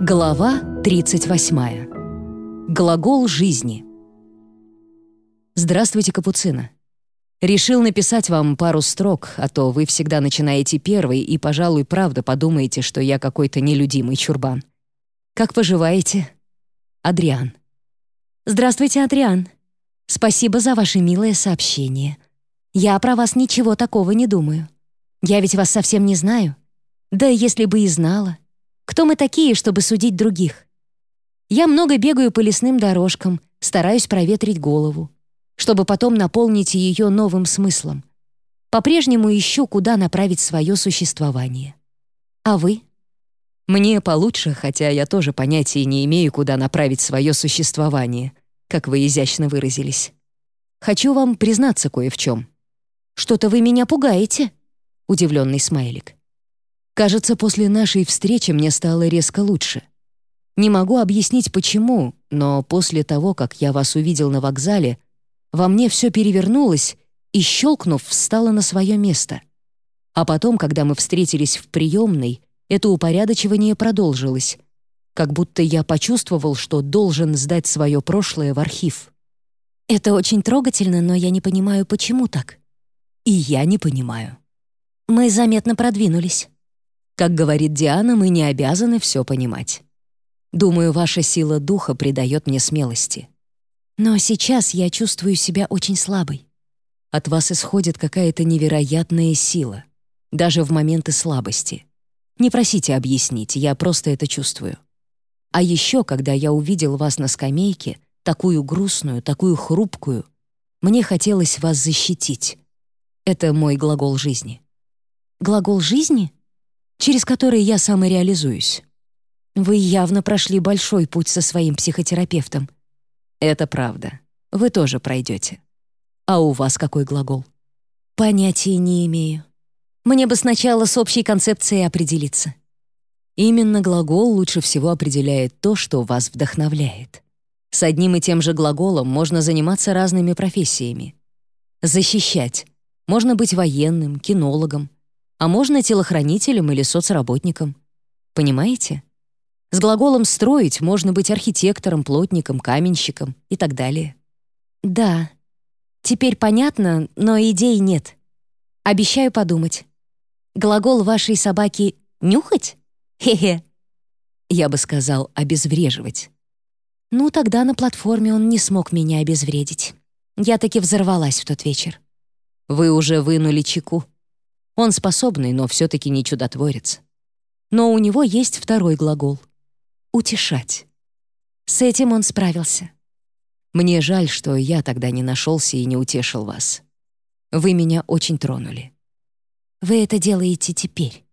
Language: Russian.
Глава 38. Глагол жизни. Здравствуйте, Капуцина. Решил написать вам пару строк, а то вы всегда начинаете первый и, пожалуй, правда подумаете, что я какой-то нелюдимый чурбан. Как поживаете? Адриан. Здравствуйте, Адриан. Спасибо за ваше милое сообщение. Я про вас ничего такого не думаю. Я ведь вас совсем не знаю. Да если бы и знала — кто мы такие, чтобы судить других? Я много бегаю по лесным дорожкам, стараюсь проветрить голову, чтобы потом наполнить ее новым смыслом. По-прежнему ищу, куда направить свое существование. А вы? Мне получше, хотя я тоже понятия не имею, куда направить свое существование, как вы изящно выразились. Хочу вам признаться кое в чем. «Что-то вы меня пугаете?» — удивленный смайлик. Кажется, после нашей встречи мне стало резко лучше. Не могу объяснить, почему, но после того, как я вас увидел на вокзале, во мне все перевернулось и, щелкнув, встало на свое место. А потом, когда мы встретились в приемной, это упорядочивание продолжилось, как будто я почувствовал, что должен сдать свое прошлое в архив. Это очень трогательно, но я не понимаю, почему так. И я не понимаю. Мы заметно продвинулись. Как говорит Диана, мы не обязаны все понимать. Думаю, ваша сила духа придает мне смелости. Но сейчас я чувствую себя очень слабой. От вас исходит какая-то невероятная сила, даже в моменты слабости. Не просите объяснить, я просто это чувствую. А еще, когда я увидел вас на скамейке, такую грустную, такую хрупкую, мне хотелось вас защитить. Это мой глагол жизни. Глагол жизни? Через который я самореализуюсь. Вы явно прошли большой путь со своим психотерапевтом. Это правда. Вы тоже пройдете. А у вас какой глагол? Понятия не имею. Мне бы сначала с общей концепцией определиться. Именно глагол лучше всего определяет то, что вас вдохновляет. С одним и тем же глаголом можно заниматься разными профессиями. Защищать. Можно быть военным, кинологом, а можно телохранителем или соцработником. Понимаете? С глаголом «строить» можно быть архитектором, плотником, каменщиком и так далее. Да, теперь понятно, но идей нет. Обещаю подумать. Глагол вашей собаки «нюхать»? Хе-хе. Я бы сказал «обезвреживать». Ну, тогда на платформе он не смог меня обезвредить. Я таки взорвалась в тот вечер. Вы уже вынули чеку. Он способный, но все-таки не чудотворец. Но у него есть второй глагол — «утешать». С этим он справился. Мне жаль, что я тогда не нашелся и не утешил вас. Вы меня очень тронули. Вы это делаете теперь.